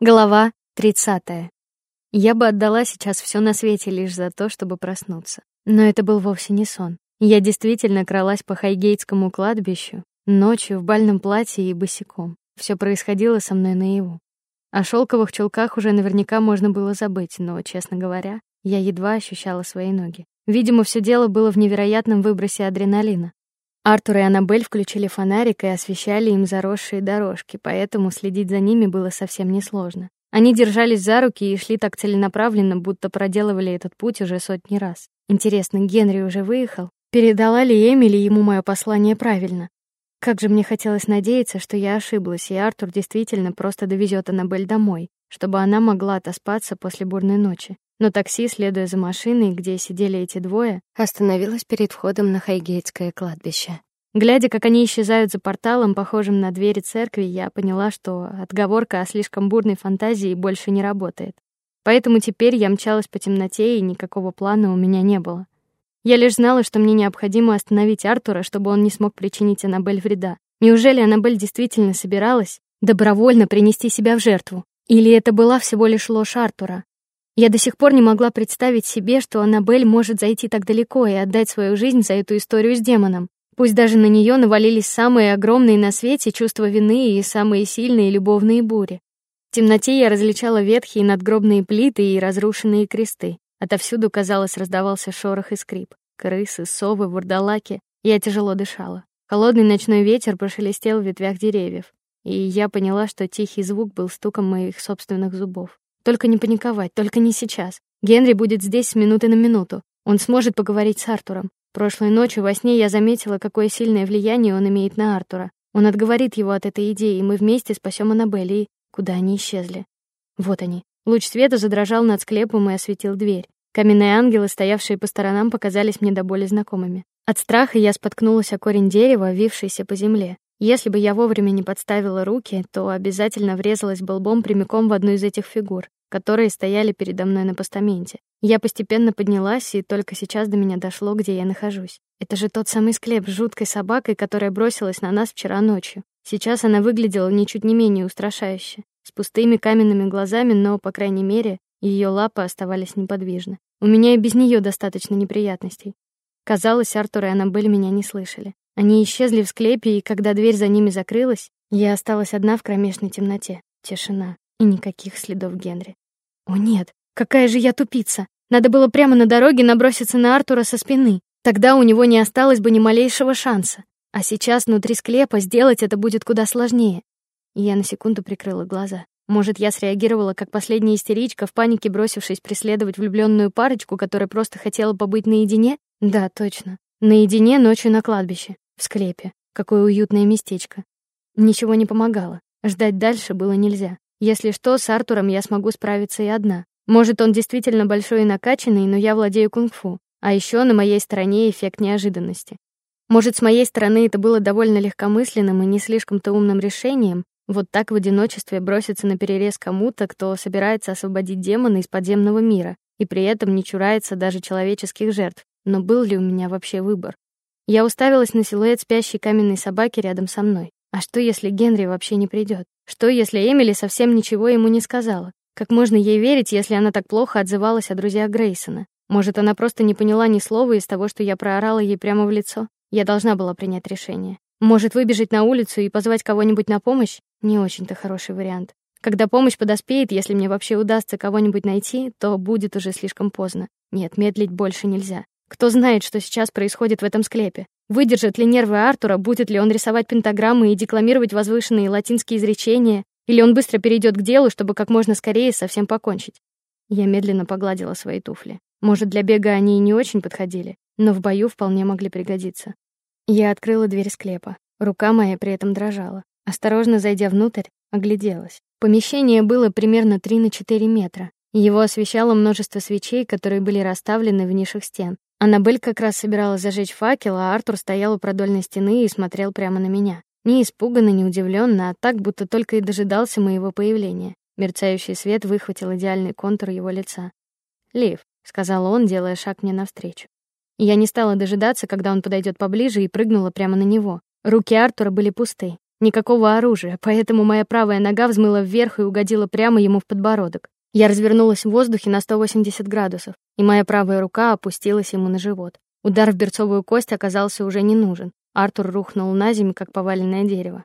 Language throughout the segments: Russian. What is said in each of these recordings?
Глава 30. Я бы отдала сейчас все на свете лишь за то, чтобы проснуться. Но это был вовсе не сон. Я действительно кралась по Хайгейтскому кладбищу ночью в бальном платье и босиком. Все происходило со мной наяву. О шелковых чулках уже наверняка можно было забыть, но, честно говоря, я едва ощущала свои ноги. Видимо, все дело было в невероятном выбросе адреналина. Артур и Аннабель включили фонарик и освещали им заросшие дорожки, поэтому следить за ними было совсем несложно. Они держались за руки и шли так целенаправленно, будто проделывали этот путь уже сотни раз. Интересно, Генри уже выехал? Передала ли Эмили ему мое послание правильно? Как же мне хотелось надеяться, что я ошиблась, и Артур действительно просто довезет Аннабель домой, чтобы она могла отоспаться после бурной ночи. Но такси, следуя за машиной, где сидели эти двое, остановилось перед входом на Хайгейтское кладбище. Глядя, как они исчезают за порталом, похожим на двери церкви, я поняла, что отговорка о слишком бурной фантазии больше не работает. Поэтому теперь я мчалась по темноте, и никакого плана у меня не было. Я лишь знала, что мне необходимо остановить Артура, чтобы он не смог причинить Анабель вреда. Неужели Анабель действительно собиралась добровольно принести себя в жертву? Или это была всего лишь ложь Артура? Я до сих пор не могла представить себе, что Анабель может зайти так далеко и отдать свою жизнь за эту историю с демоном. Пусть даже на нее навалились самые огромные на свете чувства вины и самые сильные любовные бури. В темноте я различала ветхие надгробные плиты и разрушенные кресты. Отовсюду, казалось, раздавался шорох и скрип. Крысы, совы, вурдалаки. Я тяжело дышала. Холодный ночной ветер прошелестел в ветвях деревьев, и я поняла, что тихий звук был стуком моих собственных зубов. Только не паниковать, только не сейчас. Генри будет здесь с минуты на минуту. Он сможет поговорить с Артуром. Прошлой ночью во сне я заметила, какое сильное влияние он имеет на Артура. Он отговорит его от этой идеи, и мы вместе спасем Аннабель, и куда они исчезли. Вот они. Луч света задрожал над склепом и осветил дверь. Каменные ангелы, стоявшие по сторонам, показались мне до боли знакомыми. От страха я споткнулась о корень дерева, вившийся по земле. Если бы я вовремя не подставила руки, то обязательно врезалась бы лбом прямиком в одну из этих фигур, которые стояли передо мной на постаменте. Я постепенно поднялась, и только сейчас до меня дошло, где я нахожусь. Это же тот самый склеп с жуткой собакой, которая бросилась на нас вчера ночью. Сейчас она выглядела ничуть не менее устрашающе, с пустыми каменными глазами, но, по крайней мере, ее лапы оставались неподвижны. У меня и без нее достаточно неприятностей. Казалось, Артур и Аннабель меня не слышали. Они исчезли в склепе, и когда дверь за ними закрылась, я осталась одна в кромешной темноте. Тишина и никаких следов Генри. О нет, какая же я тупица. Надо было прямо на дороге наброситься на Артура со спины. Тогда у него не осталось бы ни малейшего шанса. А сейчас внутри склепа сделать это будет куда сложнее. Я на секунду прикрыла глаза. Может, я среагировала как последняя истеричка в панике, бросившись преследовать влюбленную парочку, которая просто хотела побыть наедине? Да, точно. Наедине ночью на кладбище в склепе. Какое уютное местечко. Ничего не помогало. Ждать дальше было нельзя. Если что, с Артуром я смогу справиться и одна. Может, он действительно большой и накачанный, но я владею кунг-фу. А еще на моей стороне эффект неожиданности. Может, с моей стороны это было довольно легкомысленным и не слишком-то умным решением, вот так в одиночестве броситься на перерез кому-то, кто собирается освободить демона из подземного мира и при этом не чурается даже человеческих жертв. Но был ли у меня вообще выбор? Я уставилась на силуэт спящей каменной собаки рядом со мной. А что, если Генри вообще не придет? Что, если Эмили совсем ничего ему не сказала? Как можно ей верить, если она так плохо отзывалась о друзьях Грейсона? Может, она просто не поняла ни слова из того, что я проорала ей прямо в лицо? Я должна была принять решение. Может, выбежать на улицу и позвать кого-нибудь на помощь? Не очень-то хороший вариант. Когда помощь подоспеет, если мне вообще удастся кого-нибудь найти, то будет уже слишком поздно. Нет, медлить больше нельзя. Кто знает, что сейчас происходит в этом склепе? Выдержат ли нервы Артура, будет ли он рисовать пентаграммы и декламировать возвышенные латинские изречения, или он быстро перейдет к делу, чтобы как можно скорее совсем покончить? Я медленно погладила свои туфли. Может, для бега они и не очень подходили, но в бою вполне могли пригодиться. Я открыла дверь склепа. Рука моя при этом дрожала. Осторожно зайдя внутрь, огляделась. Помещение было примерно 3 на 4 метра. Его освещало множество свечей, которые были расставлены в нишах стен. Аннабель как раз собиралась зажечь факел, а Артур стоял у продольной стены и смотрел прямо на меня. Не испуганно, не удивленно, а так, будто только и дожидался моего появления. Мерцающий свет выхватил идеальный контур его лица. "Лив", сказал он, делая шаг мне навстречу. Я не стала дожидаться, когда он подойдет поближе, и прыгнула прямо на него. Руки Артура были пусты. никакого оружия, поэтому моя правая нога взмыла вверх и угодила прямо ему в подбородок. Я развернулась в воздухе на 180 градусов, и моя правая рука опустилась ему на живот. Удар в берцовую кость оказался уже не нужен. Артур рухнул на землю, как поваленное дерево.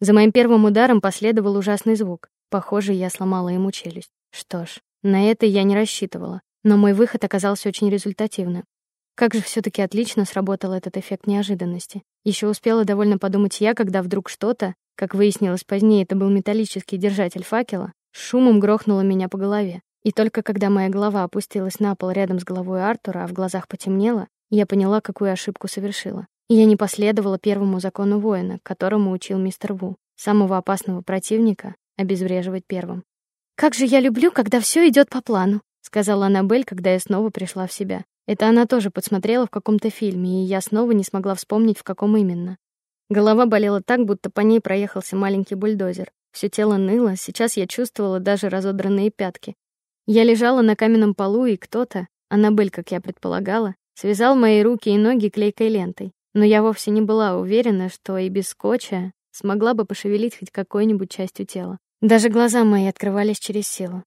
За моим первым ударом последовал ужасный звук. Похоже, я сломала ему челюсть. Что ж, на это я не рассчитывала, но мой выход оказался очень результативным. Как же все таки отлично сработал этот эффект неожиданности. Еще успела довольно подумать я, когда вдруг что-то, как выяснилось позднее, это был металлический держатель факела, шумом грохнуло меня по голове. И только когда моя голова опустилась на пол рядом с головой Артура, а в глазах потемнело, я поняла, какую ошибку совершила. Я не последовала первому закону воина, которому учил мистер Ву. Самого опасного противника обезвреживать первым. Как же я люблю, когда все идет по плану, сказала Анабель, когда я снова пришла в себя. Это она тоже подсмотрела в каком-то фильме, и я снова не смогла вспомнить в каком именно. Голова болела так, будто по ней проехался маленький бульдозер. Все тело ныло, сейчас я чувствовала даже разодранные пятки. Я лежала на каменном полу, и кто-то, Анабель, как я предполагала, связал мои руки и ноги клейкой лентой. Но я вовсе не была уверена, что и без скотча смогла бы пошевелить хоть какой-нибудь частью тела. Даже глаза мои открывались через силу.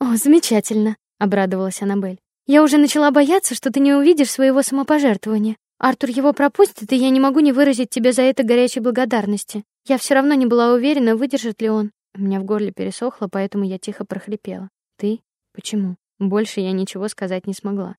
"О, замечательно", обрадовалась Анабель. "Я уже начала бояться, что ты не увидишь своего самопожертвования. Артур его пропустит, и я не могу не выразить тебе за это горячей благодарности. Я все равно не была уверена, выдержит ли он". У меня в горле пересохло, поэтому я тихо прохрипела: "Ты? Почему?" Больше я ничего сказать не смогла.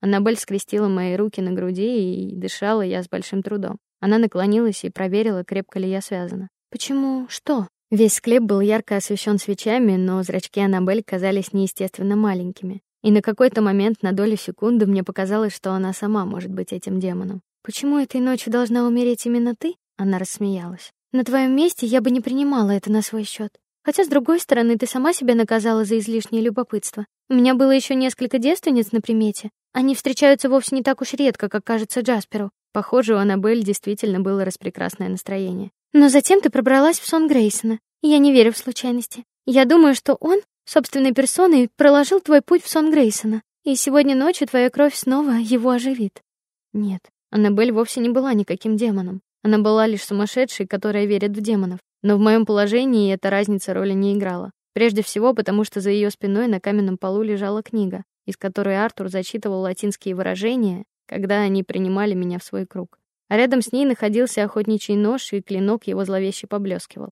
Анабель скрестила мои руки на груди, и дышала я с большим трудом. Она наклонилась и проверила, крепко ли я связана. "Почему? Что?" Весь склеп был ярко освещен свечами, но зрачки Анабель казались неестественно маленькими. И на какой-то момент, на долю секунды, мне показалось, что она сама может быть этим демоном. Почему этой ночью должна умереть именно ты? Она рассмеялась. На твоем месте я бы не принимала это на свой счет. Хотя с другой стороны, ты сама себя наказала за излишнее любопытство. У меня было еще несколько девственниц на примете. Они встречаются вовсе не так уж редко, как кажется Джасперу. Похоже, у Анабель действительно было распрекрасное настроение. Но затем ты пробралась в сон Грейсона. Я не верю в случайности. Я думаю, что он собственной персоной проложил твой путь в сон Грейсона, и сегодня ночью твоя кровь снова его оживит. Нет, Аннабель вовсе не была никаким демоном. Она была лишь сумасшедшей, которая верит в демонов. Но в моем положении эта разница роли не играла. Прежде всего, потому что за ее спиной на каменном полу лежала книга, из которой Артур зачитывал латинские выражения, когда они принимали меня в свой круг а рядом с ней находился охотничий нож, и клинок его зловеще поблескивал.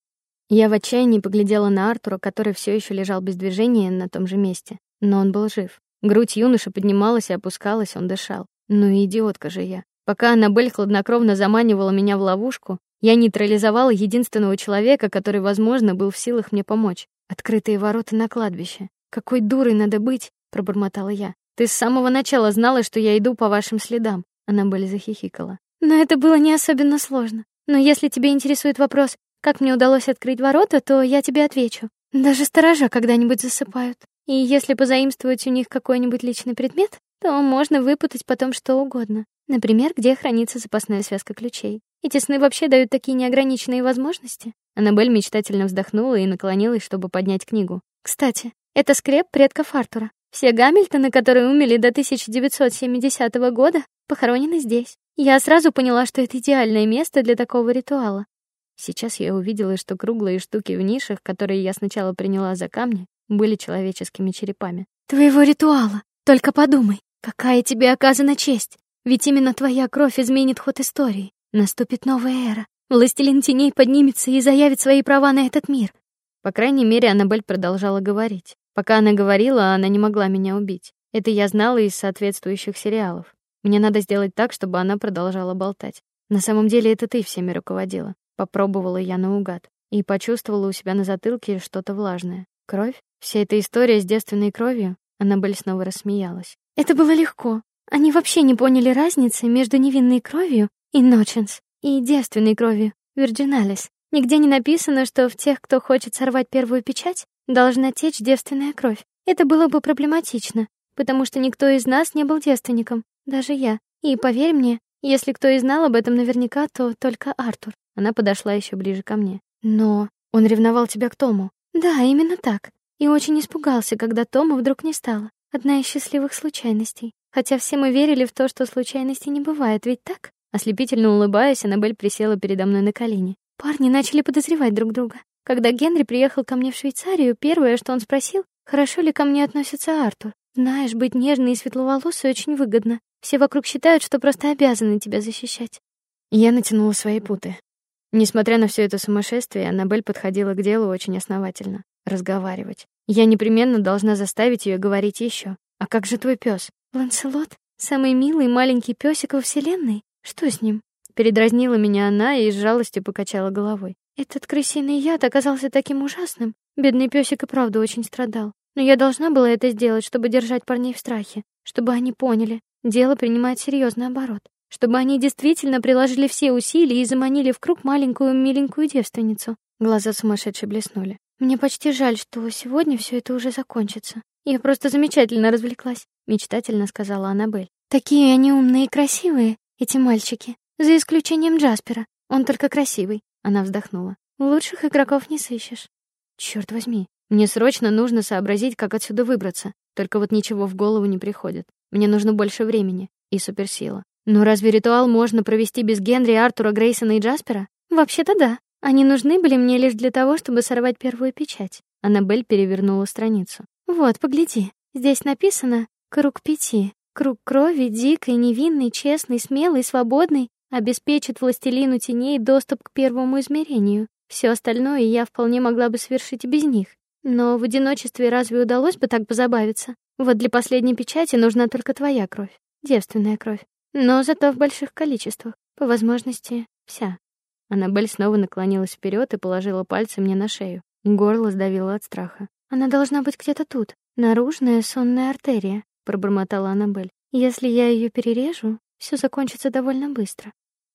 Я в отчаянии поглядела на Артура, который все еще лежал без движения на том же месте, но он был жив. Грудь юноши поднималась и опускалась, он дышал. Ну идиотка же я. Пока Аннабель хладнокровно заманивала меня в ловушку, я нейтрализовала единственного человека, который, возможно, был в силах мне помочь. Открытые ворота на кладбище. Какой дурой надо быть, пробормотала я. Ты с самого начала знала, что я иду по вашим следам. Аннабель захихикала. Но это было не особенно сложно. Но если тебя интересует вопрос, как мне удалось открыть ворота, то я тебе отвечу. Даже сторожа когда-нибудь засыпают. И если позаимствовать у них какой-нибудь личный предмет, то можно выпутать потом что угодно. Например, где хранится запасная связка ключей. Эти сны вообще дают такие неограниченные возможности. Анабель мечтательно вздохнула и наклонилась, чтобы поднять книгу. Кстати, это скреп предков Артура. Все Гамильтоны, которые умерли до 1970 года, похоронены здесь. Я сразу поняла, что это идеальное место для такого ритуала. Сейчас я увидела, что круглые штуки в нишах, которые я сначала приняла за камни, были человеческими черепами. Твоего ритуала. Только подумай, какая тебе оказана честь. Ведь именно твоя кровь изменит ход истории. Наступит новая эра. Властелин теней поднимется и заявит свои права на этот мир. По крайней мере, Аннабель продолжала говорить. Пока она говорила, она не могла меня убить. Это я знала из соответствующих сериалов. Мне надо сделать так, чтобы она продолжала болтать. На самом деле это ты всеми руководила. Попробовала я наугад и почувствовала у себя на затылке что-то влажное. Кровь? Вся эта история с девственной кровью? Аннабель снова рассмеялась. Это было легко. Они вообще не поняли разницы между невинной кровью и ноченс и девственной кровью, вирджиналис. Нигде не написано, что в тех, кто хочет сорвать первую печать, должна течь девственная кровь. Это было бы проблематично, потому что никто из нас не был девственником, даже я. И поверь мне, если кто и знал об этом наверняка, то только Артур. Она подошла еще ближе ко мне. Но он ревновал тебя к Тому. Да, именно так. И очень испугался, когда Тома вдруг не стало. Одна из счастливых случайностей. Хотя все мы верили в то, что случайностей не бывает, ведь так? Ослепительно улыбаясь, Анабель присела передо мной на колени. Парни начали подозревать друг друга. Когда Генри приехал ко мне в Швейцарию, первое, что он спросил, хорошо ли ко мне относится Артур. Знаешь, быть нежной и светловолосой очень выгодно. Все вокруг считают, что просто обязаны тебя защищать. Я натянула свои путы. Несмотря на все это сумасшествие, Анабель подходила к делу очень основательно, разговаривать. Я непременно должна заставить ее говорить еще. А как же твой пес? Ланселот, самый милый маленький песик во вселенной. Что с ним? Передразнила меня она и с жалостью покачала головой. Этот крысиный яд оказался таким ужасным. Бедный песик и правда очень страдал. Но я должна была это сделать, чтобы держать парней в страхе, чтобы они поняли, дело принимает серьезный оборот, чтобы они действительно приложили все усилия и заманили в круг маленькую миленькую девственницу. Глаза сумасшедшей блеснули. Мне почти жаль, что сегодня все это уже закончится. Я просто замечательно развлеклась, мечтательно сказала Анабель. Такие они умные и красивые, эти мальчики, за исключением Джаспера. Он только красивый. Она вздохнула. Лучших игроков не сыщешь. Черт возьми, мне срочно нужно сообразить, как отсюда выбраться. Только вот ничего в голову не приходит. Мне нужно больше времени и суперсила. Но разве ритуал можно провести без Генри, Артура, Грейсона и Джаспера? Вообще-то да. Они нужны были мне лишь для того, чтобы сорвать первую печать. Аннабель перевернула страницу. Вот, погляди. Здесь написано: круг пяти. Круг крови, дикой, невинный, честный, смелый, свободный, обеспечит властелину теней доступ к первому измерению. Все остальное я вполне могла бы совершить и без них. Но в одиночестве разве удалось бы так позабавиться? Вот для последней печати нужна только твоя кровь, девственная кровь. Но зато в больших количествах, по возможности, вся. Аннабель снова наклонилась вперед и положила пальцы мне на шею. Горло сдавило от страха. Она должна быть где-то тут, наружная сонная артерия, пробормотала Аннабель. Если я ее перережу, все закончится довольно быстро.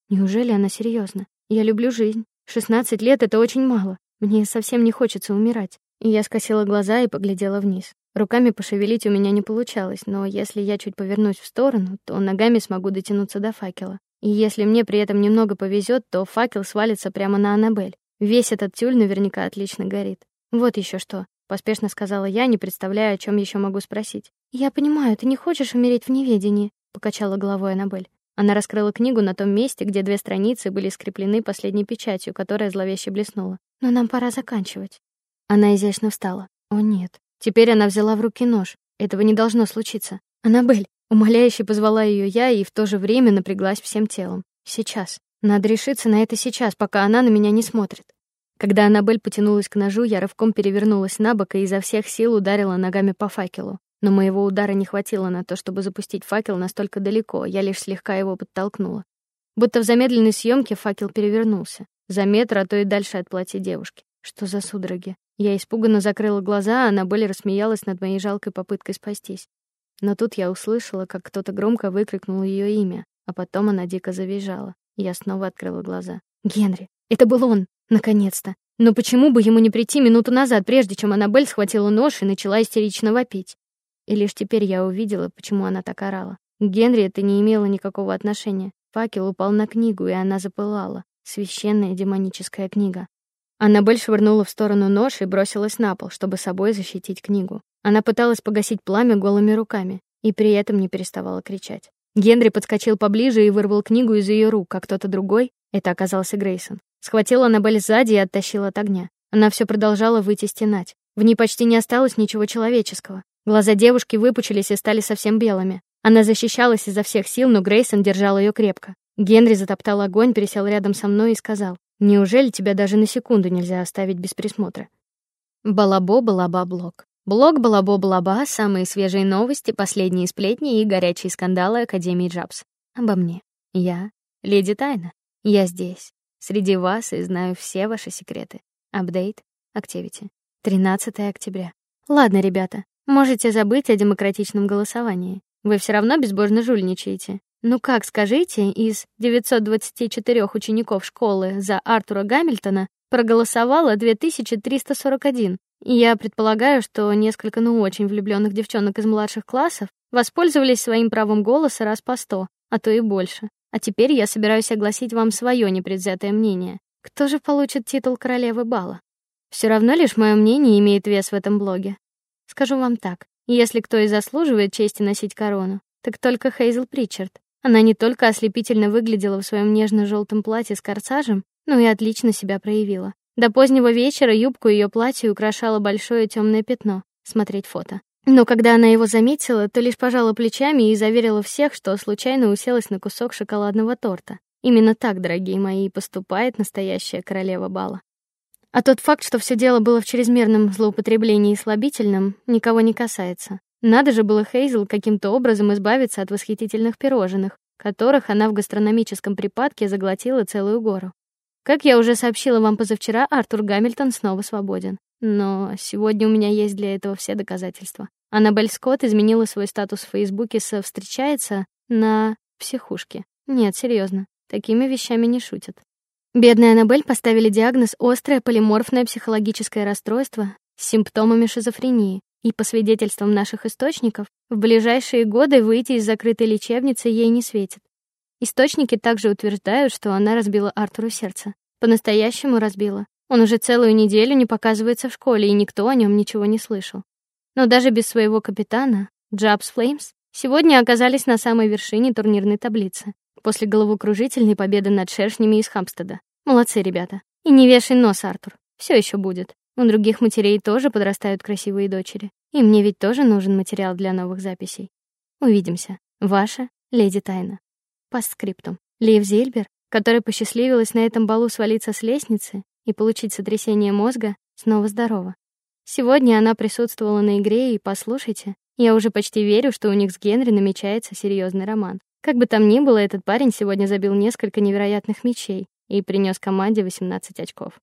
Неужели она серьезно? Я люблю жизнь. 16 лет это очень мало. Мне совсем не хочется умирать. Я скосила глаза и поглядела вниз. Руками пошевелить у меня не получалось, но если я чуть повернусь в сторону, то ногами смогу дотянуться до факела. И если мне при этом немного повезет, то факел свалится прямо на Анабель. Весь этот тюль наверняка отлично горит. Вот еще что, поспешно сказала я, не представляя, о чем еще могу спросить. Я понимаю, ты не хочешь умереть в неведении, покачала головой Анабель. Она раскрыла книгу на том месте, где две страницы были скреплены последней печатью, которая зловеще блеснула. Но нам пора заканчивать. Она изящно встала. О нет. Теперь она взяла в руки нож. Этого не должно случиться. Анабель, умоляюще позвала ее я и в то же время напряглась всем телом. Сейчас. Надо решиться на это сейчас, пока она на меня не смотрит. Когда Анабель потянулась к ножу, я рывком перевернулась на бок и изо всех сил ударила ногами по факелу. Но моего удара не хватило на то, чтобы запустить факел настолько далеко. Я лишь слегка его подтолкнула. Будто в замедленной съемке факел перевернулся за метр, а то и дальше от платья девушки. Что за судороги? Я испуганно закрыла глаза, а Анабель рассмеялась над моей жалкой попыткой спастись. Но тут я услышала, как кто-то громко выкрикнул ее имя, а потом она дико завизжала. Я снова открыла глаза. Генри, это был он, наконец-то. Но почему бы ему не прийти минуту назад, прежде чем Анабель схватила нож и начала истерично вопить? И лишь теперь я увидела, почему она так орала. К Генри это не имело никакого отношения. Факел упал на книгу, и она запылала. Священная демоническая книга. Аннабель швырнула в сторону нож и бросилась на пол, чтобы собой защитить книгу. Она пыталась погасить пламя голыми руками и при этом не переставала кричать. Генри подскочил поближе и вырвал книгу из ее рук, как кто-то другой, это оказался Грейсон, схватил Аннабель сзади и оттащил от огня. Она все продолжала выйти стенать. В ней почти не осталось ничего человеческого. Глаза девушки выпучились и стали совсем белыми. Она защищалась изо всех сил, но Грейсон держал ее крепко. Генри затоптал огонь, пересел рядом со мной и сказал: Неужели тебя даже на секунду нельзя оставить без присмотра? Балабо балаба блог. Блог балабо балаба самые свежие новости, последние сплетни и горячие скандалы Академии Джабс. Обо мне. Я леди Тайна. Я здесь, среди вас и знаю все ваши секреты. Апдейт. Activity. 13 октября. Ладно, ребята, можете забыть о демократичном голосовании. Вы все равно безбожно жульничаете. Ну как, скажите, из 924 учеников школы за Артура Гамильтона проголосовало 2341. Я предполагаю, что несколько ну очень влюбленных девчонок из младших классов воспользовались своим правом голоса раз по сто, а то и больше. А теперь я собираюсь огласить вам свое непредвзятое мнение. Кто же получит титул королевы бала? Все равно лишь мое мнение имеет вес в этом блоге. Скажу вам так: если кто и заслуживает чести носить корону, так только Хейзел Причард. Она не только ослепительно выглядела в своем нежно желтом платье с корсажем, Ну и отлично себя проявила. До позднего вечера юбку ее платья украшало большое темное пятно. Смотреть фото. Но когда она его заметила, то лишь пожала плечами и заверила всех, что случайно уселась на кусок шоколадного торта. Именно так, дорогие мои, поступает настоящая королева бала. А тот факт, что все дело было в чрезмерном злоупотреблении слабительным, никого не касается. Надо же было Хейзел каким-то образом избавиться от восхитительных пирожных, которых она в гастрономическом припадке заглотила целую гору. Как я уже сообщила вам позавчера, Артур Гамильтон снова свободен. Но сегодня у меня есть для этого все доказательства. Аннабель Скотт изменила свой статус в Фейсбуке со встречается на психушке. Нет, серьезно, такими вещами не шутят. Бедной Аннабель поставили диагноз острое полиморфное психологическое расстройство с симптомами шизофрении, и по свидетельствам наших источников, в ближайшие годы выйти из закрытой лечебницы ей не светит. Источники также утверждают, что она разбила Артуру сердце. По-настоящему разбила. Он уже целую неделю не показывается в школе, и никто о нем ничего не слышал. Но даже без своего капитана, Джабс Флеймс, сегодня оказались на самой вершине турнирной таблицы после головокружительной победы над шершнями из Хамстеда. Молодцы, ребята. И не вешай нос, Артур. Все еще будет. У других матерей тоже подрастают красивые дочери. И мне ведь тоже нужен материал для новых записей. Увидимся. Ваша леди Тайна. По скриптум. Лив Зельбер, которая посчастливилась на этом балу свалиться с лестницы и получить сотрясение мозга, снова здорова. Сегодня она присутствовала на игре, и послушайте, я уже почти верю, что у них с Генри намечается серьезный роман. Как бы там ни было, этот парень сегодня забил несколько невероятных мячей и принес команде 18 очков.